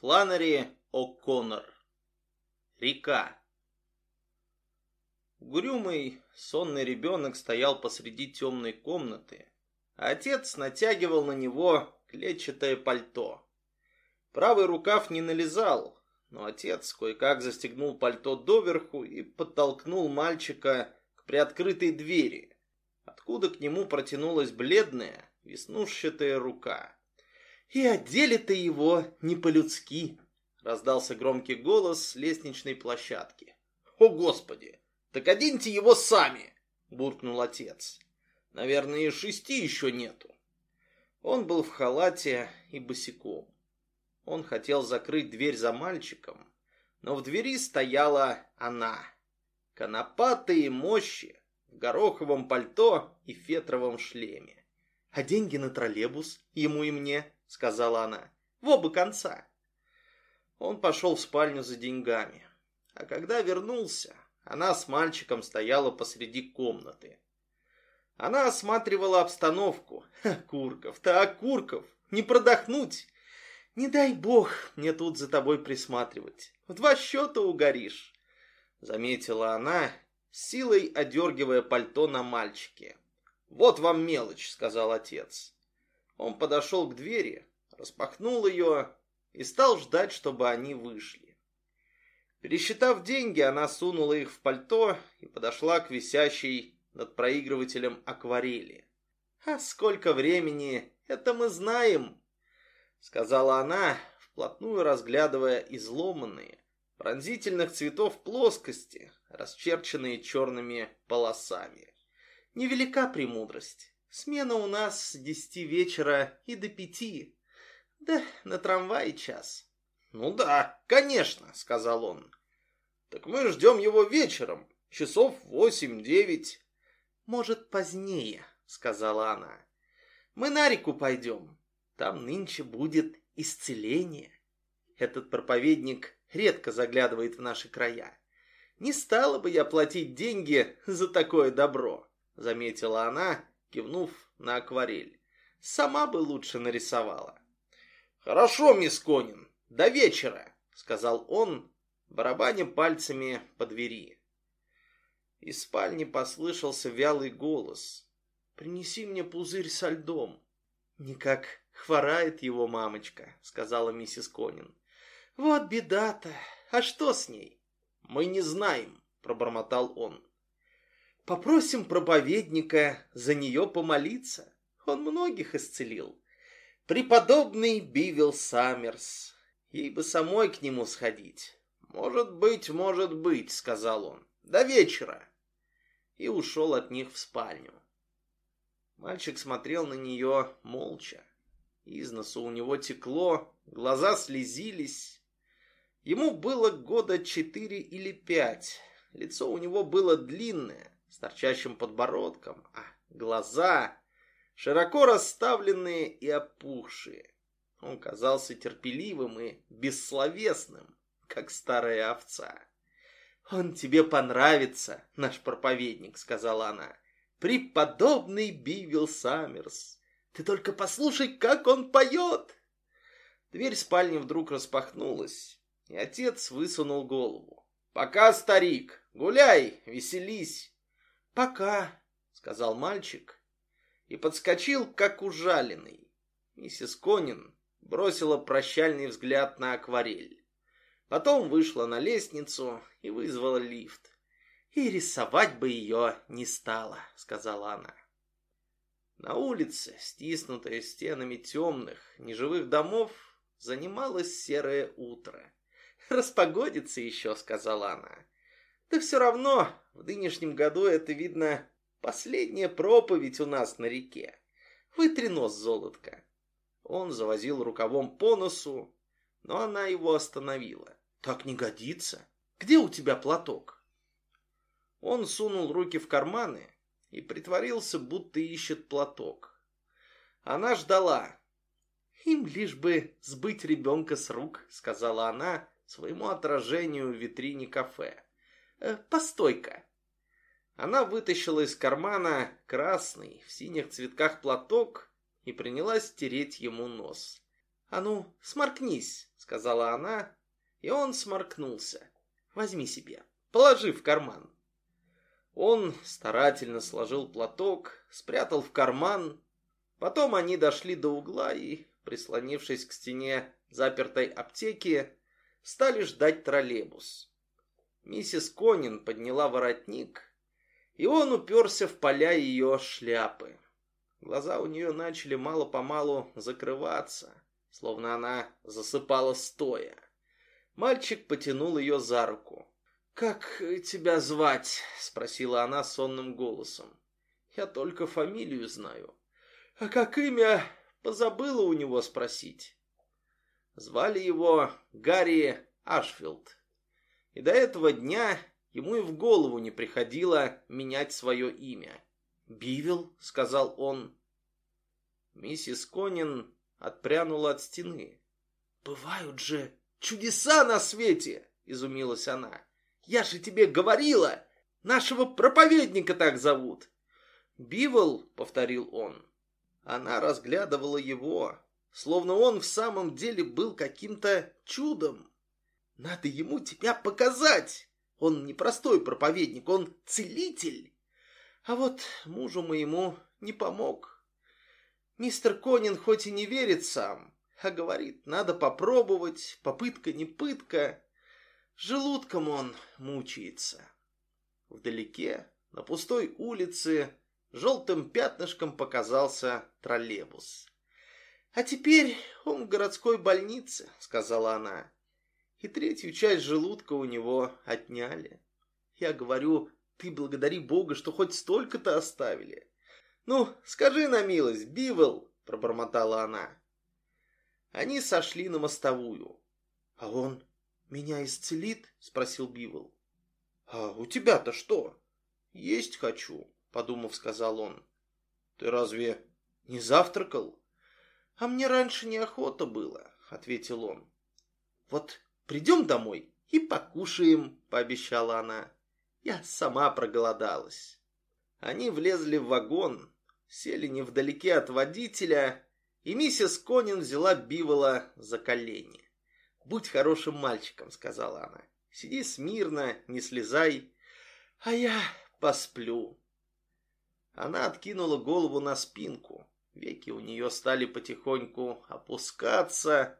Фланери О'Коннор. Река. Угрюмый, сонный ребенок стоял посреди темной комнаты, а отец натягивал на него клетчатое пальто. Правый рукав не налезал, но отец кое-как застегнул пальто доверху и подтолкнул мальчика к приоткрытой двери, откуда к нему протянулась бледная, веснушчатая рука. «И одели ты его не по-людски!» — раздался громкий голос с лестничной площадки. «О, Господи! Так оденьте его сами!» — буркнул отец. «Наверное, и шести еще нету». Он был в халате и босиком. Он хотел закрыть дверь за мальчиком, но в двери стояла она. Конопатые мощи в гороховом пальто и фетровом шлеме. «А деньги на троллейбус ему и мне?» — сказала она. «В оба конца». Он пошел в спальню за деньгами. А когда вернулся, она с мальчиком стояла посреди комнаты. Она осматривала обстановку. Ха, Курков, так, Курков, не продохнуть. Не дай бог мне тут за тобой присматривать. В два счета угоришь. Заметила она, силой одергивая пальто на мальчике. «Вот вам мелочь», — сказал отец. Он подошел к двери, распахнул ее и стал ждать, чтобы они вышли. Пересчитав деньги, она сунула их в пальто и подошла к висящей над проигрывателем акварели. «А сколько времени, это мы знаем», — сказала она, вплотную разглядывая изломанные, пронзительных цветов плоскости, расчерченные черными полосами. «Невелика премудрость. Смена у нас с десяти вечера и до пяти. Да, на трамвае час. Ну да, конечно, сказал он. Так мы ждем его вечером, часов восемь-девять. Может, позднее, сказала она. Мы на реку пойдем. Там нынче будет исцеление. Этот проповедник редко заглядывает в наши края. Не стала бы я платить деньги за такое добро, заметила она кивнув на акварель. Сама бы лучше нарисовала. Хорошо, мисс Конин, до вечера, сказал он, барабаня пальцами по двери. Из спальни послышался вялый голос. «Принеси мне пузырь со льдом». «Никак хворает его мамочка», — сказала миссис Конин. «Вот беда-то. А что с ней?» «Мы не знаем», — пробормотал он. Попросим проповедника за нее помолиться. Он многих исцелил. Преподобный Бивил Саммерс. Ей бы самой к нему сходить. «Может быть, может быть», — сказал он. «До вечера». И ушел от них в спальню. Мальчик смотрел на нее молча. Из носу у него текло, глаза слезились. Ему было года четыре или пять. Лицо у него было длинное, с торчащим подбородком, а глаза широко расставленные и опухшие. Он казался терпеливым и бессловесным, как старая овца. «Он тебе понравится, наш проповедник», — сказала она. «Преподобный Бивил Саммерс. Ты только послушай, как он поет!» Дверь спальни вдруг распахнулась, и отец высунул голову. «Пока, старик, гуляй, веселись!» «Пока», — сказал мальчик и подскочил, как ужаленный. Миссис Конин бросила прощальный взгляд на акварель. Потом вышла на лестницу и вызвала лифт. «И рисовать бы ее не стала», — сказала она. На улице, стиснутая стенами темных, неживых домов, занималось серое утро. «Распогодится еще», — сказала она. Да все равно, в нынешнем году это, видно, последняя проповедь у нас на реке. Вытри нос, золотко. Он завозил рукавом по носу, но она его остановила. Так не годится. Где у тебя платок? Он сунул руки в карманы и притворился, будто ищет платок. Она ждала. «Им лишь бы сбыть ребенка с рук», — сказала она своему отражению в витрине кафе. Э, постой-ка. Она вытащила из кармана красный в синих цветках платок и принялась тереть ему нос. «А ну, сморкнись», — сказала она, и он сморкнулся. «Возьми себе, положи в карман». Он старательно сложил платок, спрятал в карман. Потом они дошли до угла и, прислонившись к стене запертой аптеки, стали ждать троллейбус. Миссис Конин подняла воротник, и он уперся в поля ее шляпы. Глаза у нее начали мало-помалу закрываться, словно она засыпала стоя. Мальчик потянул ее за руку. «Как тебя звать?» — спросила она сонным голосом. «Я только фамилию знаю. А как имя? Позабыла у него спросить». Звали его Гарри Ашфилд. И до этого дня ему и в голову не приходило менять свое имя. «Бивил», — сказал он. Миссис Конин отпрянула от стены. «Бывают же чудеса на свете!» — изумилась она. Я же тебе говорила! Нашего проповедника так зовут!» «Бивол», — повторил он. Она разглядывала его, словно он в самом деле был каким-то чудом. «Надо ему тебя показать! Он не простой проповедник, он целитель!» А вот мужу моему не помог. Мистер Конин хоть и не верит сам, а говорит, надо попробовать, попытка не пытка. Желудком он мучается. Вдалеке, на пустой улице, желтым пятнышком показался троллейбус. «А теперь он в городской больнице», — сказала она. «И третью часть желудка у него отняли. Я говорю, ты благодари Бога, что хоть столько-то оставили». «Ну, скажи на милость, Бивел», — пробормотала она. Они сошли на мостовую. А он «Меня исцелит?» — спросил Бивол. «А у тебя-то что?» «Есть хочу», — подумав, сказал он. «Ты разве не завтракал?» «А мне раньше неохота было», — ответил он. «Вот придем домой и покушаем», — пообещала она. «Я сама проголодалась». Они влезли в вагон, сели невдалеке от водителя, и миссис Конин взяла Бивола за колени. «Будь хорошим мальчиком», — сказала она. «Сиди смирно, не слезай, а я посплю». Она откинула голову на спинку. Веки у нее стали потихоньку опускаться.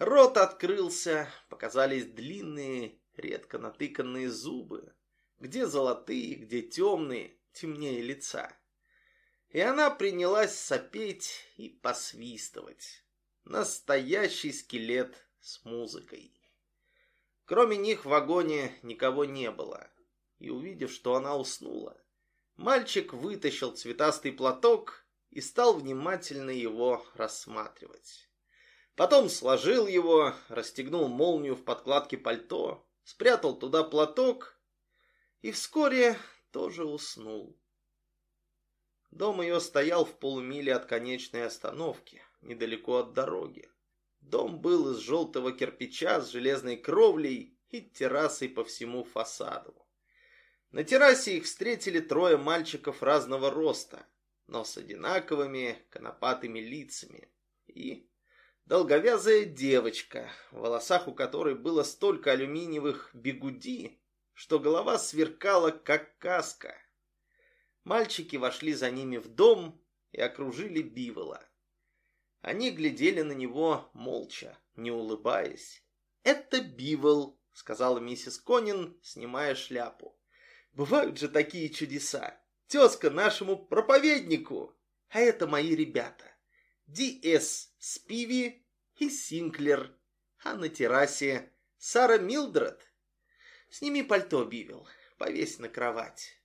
Рот открылся, показались длинные, редко натыканные зубы. Где золотые, где темные, темнее лица. И она принялась сопеть и посвистывать. Настоящий скелет с музыкой. Кроме них в вагоне никого не было. И увидев, что она уснула, мальчик вытащил цветастый платок и стал внимательно его рассматривать. Потом сложил его, расстегнул молнию в подкладке пальто, спрятал туда платок и вскоре тоже уснул. Дом ее стоял в полумиле от конечной остановки, недалеко от дороги. Дом был из желтого кирпича с железной кровлей и террасой по всему фасаду. На террасе их встретили трое мальчиков разного роста, но с одинаковыми конопатыми лицами. И долговязая девочка, в волосах у которой было столько алюминиевых бигуди, что голова сверкала, как каска. Мальчики вошли за ними в дом и окружили Бивола. Они глядели на него молча, не улыбаясь. «Это Бивол», — сказала миссис Конин, снимая шляпу. «Бывают же такие чудеса! Тезка нашему проповеднику! А это мои ребята. Ди-Эс Спиви и Синклер. А на террасе Сара Милдред. Сними пальто, Бивил, повесь на кровать».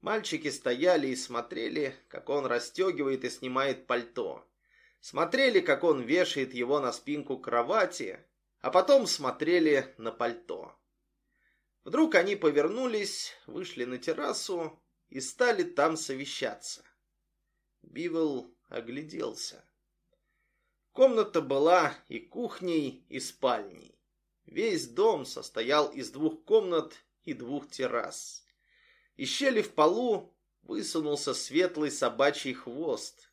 Мальчики стояли и смотрели, как он расстегивает и снимает пальто смотрели, как он вешает его на спинку кровати, а потом смотрели на пальто. Вдруг они повернулись, вышли на террасу и стали там совещаться. Бивел огляделся. Комната была и кухней, и спальней. Весь дом состоял из двух комнат и двух террас. Из щели в полу высунулся светлый собачий хвост.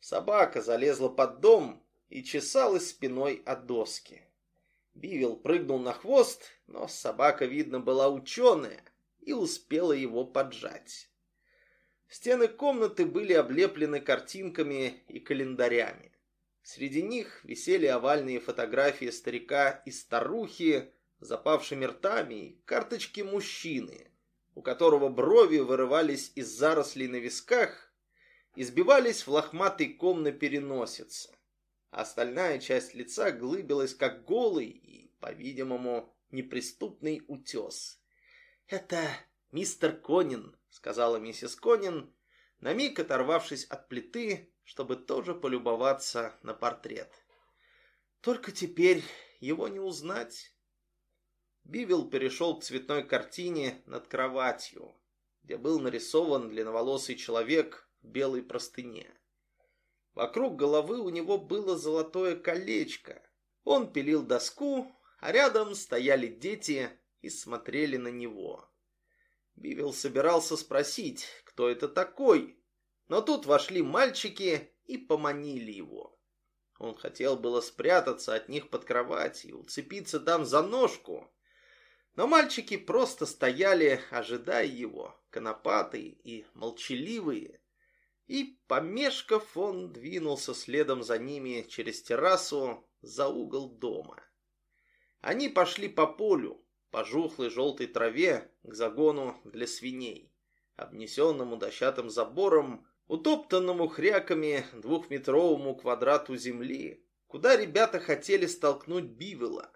Собака залезла под дом и чесалась спиной от доски. Бивил прыгнул на хвост, но собака, видно, была ученая и успела его поджать. Стены комнаты были облеплены картинками и календарями. Среди них висели овальные фотографии старика и старухи запавшими ртами и карточки мужчины, у которого брови вырывались из зарослей на висках и сбивались в лохматый ком на переносице. Остальная часть лица глыбилась, как голый и, по-видимому, неприступный утес. «Это мистер Конин», — сказала миссис Конин, на миг оторвавшись от плиты, чтобы тоже полюбоваться на портрет. «Только теперь его не узнать». Бивил перешел к цветной картине над кроватью, где был нарисован длинноволосый человек в белой простыне. Вокруг головы у него было золотое колечко. Он пилил доску, а рядом стояли дети и смотрели на него. Бивил собирался спросить, кто это такой, но тут вошли мальчики и поманили его. Он хотел было спрятаться от них под кровать и уцепиться там за ножку, но мальчики просто стояли, ожидая его, конопатые и молчаливые. И, помешков, он двинулся следом за ними через террасу за угол дома. Они пошли по полю, по жухлой желтой траве к загону для свиней, обнесенному дощатым забором, утоптанному хряками двухметровому квадрату земли, куда ребята хотели столкнуть Бивела.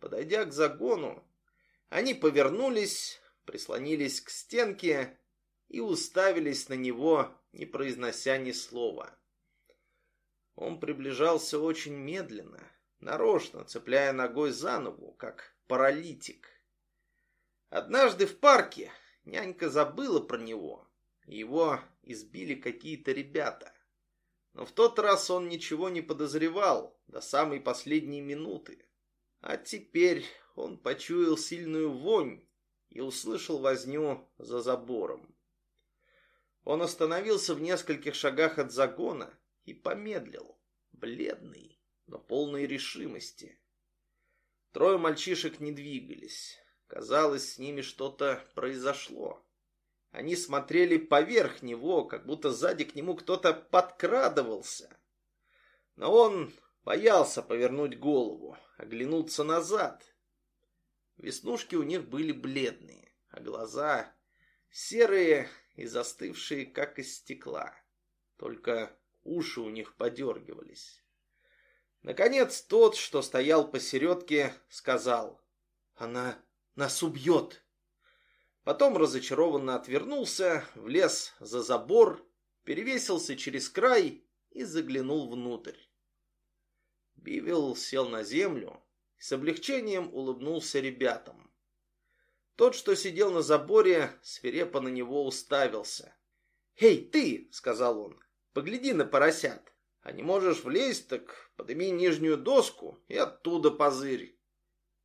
Подойдя к загону, они повернулись, прислонились к стенке и уставились на него, не произнося ни слова. Он приближался очень медленно, нарочно цепляя ногой за ногу, как паралитик. Однажды в парке нянька забыла про него. Его избили какие-то ребята. Но в тот раз он ничего не подозревал до самой последней минуты. А теперь он почуял сильную вонь и услышал возню за забором. Он остановился в нескольких шагах от загона и помедлил, бледный, но полной решимости. Трое мальчишек не двигались. Казалось, с ними что-то произошло. Они смотрели поверх него, как будто сзади к нему кто-то подкрадывался. Но он боялся повернуть голову, оглянуться назад. Веснушки у них были бледные, а глаза серые и застывшие, как из стекла. Только уши у них подергивались. Наконец тот, что стоял посередке, сказал, «Она нас убьет!» Потом разочарованно отвернулся, влез за забор, перевесился через край и заглянул внутрь. Бивил сел на землю с облегчением улыбнулся ребятам. Тот, что сидел на заборе, свирепо на него уставился. «Эй, ты!» — сказал он. «Погляди на поросят. А не можешь влезть, так подними нижнюю доску и оттуда позырь».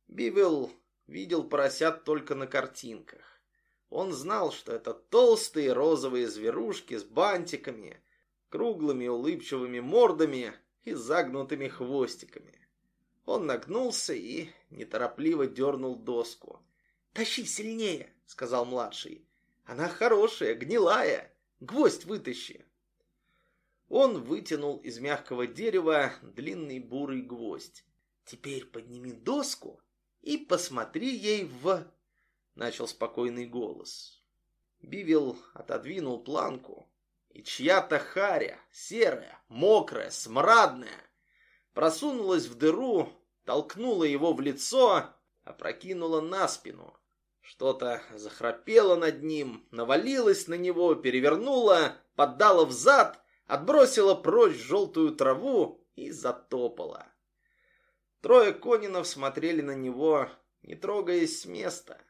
Бивел видел поросят только на картинках. Он знал, что это толстые розовые зверушки с бантиками, круглыми улыбчивыми мордами и загнутыми хвостиками. Он нагнулся и неторопливо дернул доску. «Тащи сильнее!» — сказал младший. «Она хорошая, гнилая. Гвоздь вытащи!» Он вытянул из мягкого дерева длинный бурый гвоздь. «Теперь подними доску и посмотри ей в...» — начал спокойный голос. Бивил отодвинул планку, и чья-то харя, серая, мокрая, смрадная, просунулась в дыру, толкнула его в лицо, опрокинула на спину. Что-то захрапело над ним, навалилось на него, перевернуло, поддало взад, отбросило прочь желтую траву и затопало. Трое конинов смотрели на него, не трогаясь с места.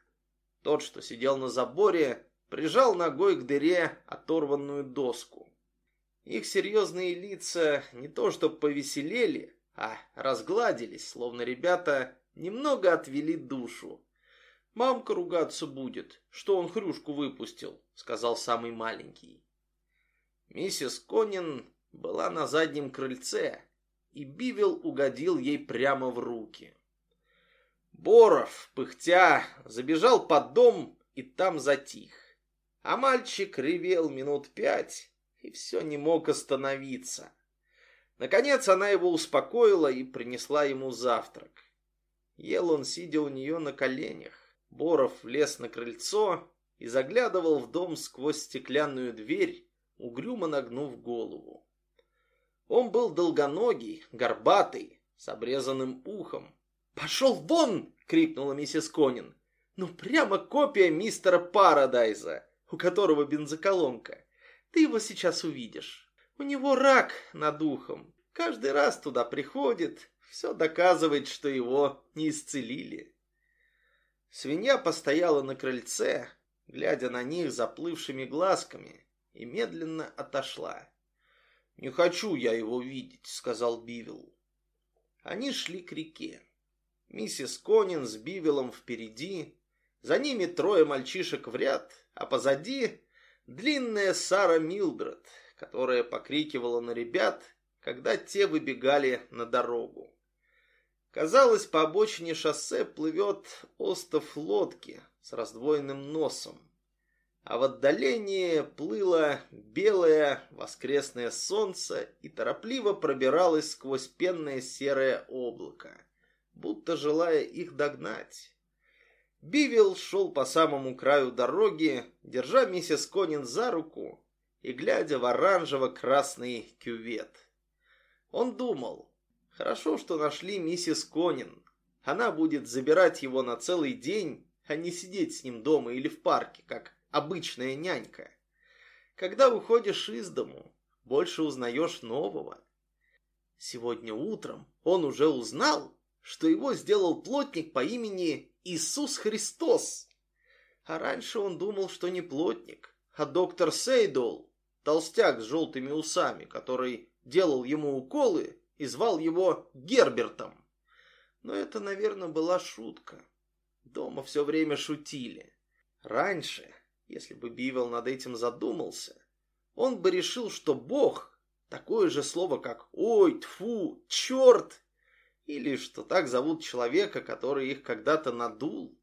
Тот, что сидел на заборе, прижал ногой к дыре оторванную доску. Их серьезные лица не то что повеселели, а разгладились, словно ребята немного отвели душу. «Мамка ругаться будет, что он хрюшку выпустил», — сказал самый маленький. Миссис Конин была на заднем крыльце и Бивил угодил ей прямо в руки. Боров, пыхтя, забежал под дом и там затих. А мальчик ревел минут пять и все не мог остановиться. Наконец она его успокоила и принесла ему завтрак. Ел он, сидя у нее на коленях. Боров влез на крыльцо и заглядывал в дом сквозь стеклянную дверь, угрюмо нагнув голову. Он был долгоногий, горбатый, с обрезанным ухом. «Пошел вон!» — крикнула миссис Конин. «Ну, прямо копия мистера Парадайза, у которого бензоколонка. Ты его сейчас увидишь. У него рак над ухом. Каждый раз туда приходит, все доказывает, что его не исцелили». Свинья постояла на крыльце, глядя на них заплывшими глазками, и медленно отошла. «Не хочу я его видеть», — сказал Бивил. Они шли к реке. Миссис Конин с Бивилом впереди, за ними трое мальчишек в ряд, а позади длинная Сара Милдред, которая покрикивала на ребят, когда те выбегали на дорогу. Казалось, по обочине шоссе плывет остов лодки с раздвоенным носом а в отдалении плыло белое воскресное солнце и торопливо пробиралось сквозь пенное серое облако, будто желая их догнать. Бивил шел по самому краю дороги, держа миссис Конин за руку и глядя в оранжево-красный кювет. Он думал, хорошо, что нашли миссис Конин. Она будет забирать его на целый день, а не сидеть с ним дома или в парке, как обычная нянька. Когда уходишь из дому, больше узнаешь нового. Сегодня утром он уже узнал, что его сделал плотник по имени Иисус Христос. А раньше он думал, что не плотник, а доктор Сейдол, толстяк с желтыми усами, который делал ему уколы и звал его Гербертом. Но это, наверное, была шутка. Дома все время шутили. Раньше если бы Бивел над этим задумался, он бы решил, что Бог – такое же слово, как «ой», «тьфу», «черт», или что так зовут человека, который их когда-то надул.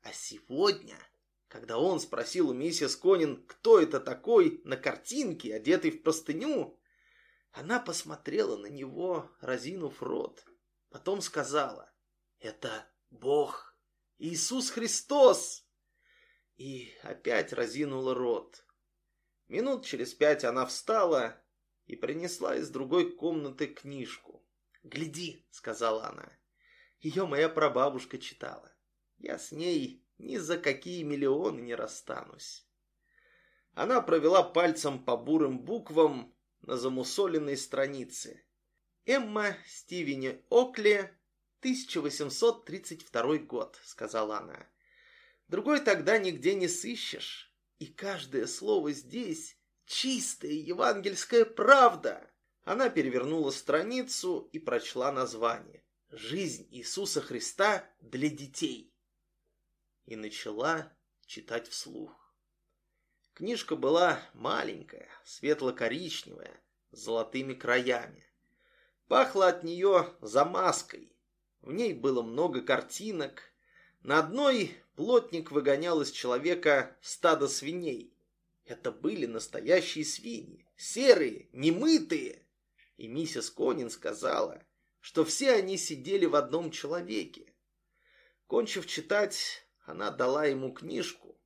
А сегодня, когда он спросил у миссис Конин, кто это такой на картинке, одетый в простыню, она посмотрела на него, разинув рот. Потом сказала, «Это Бог, Иисус Христос!» И опять разинула рот. Минут через пять она встала и принесла из другой комнаты книжку. «Гляди», — сказала она, — «ее моя прабабушка читала. Я с ней ни за какие миллионы не расстанусь». Она провела пальцем по бурым буквам на замусоленной странице. «Эмма Стивени Окли, 1832 год», — сказала она. Другой тогда нигде не сыщешь. И каждое слово здесь чистая евангельская правда. Она перевернула страницу и прочла название. «Жизнь Иисуса Христа для детей». И начала читать вслух. Книжка была маленькая, светло-коричневая, с золотыми краями. Пахло от нее замазкой. В ней было много картинок. На одной плотник выгонял из человека стадо свиней. Это были настоящие свиньи, серые, немытые. И миссис Конин сказала, что все они сидели в одном человеке. Кончив читать, она дала ему книжку.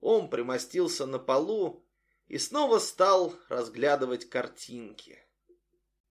Он примостился на полу и снова стал разглядывать картинки.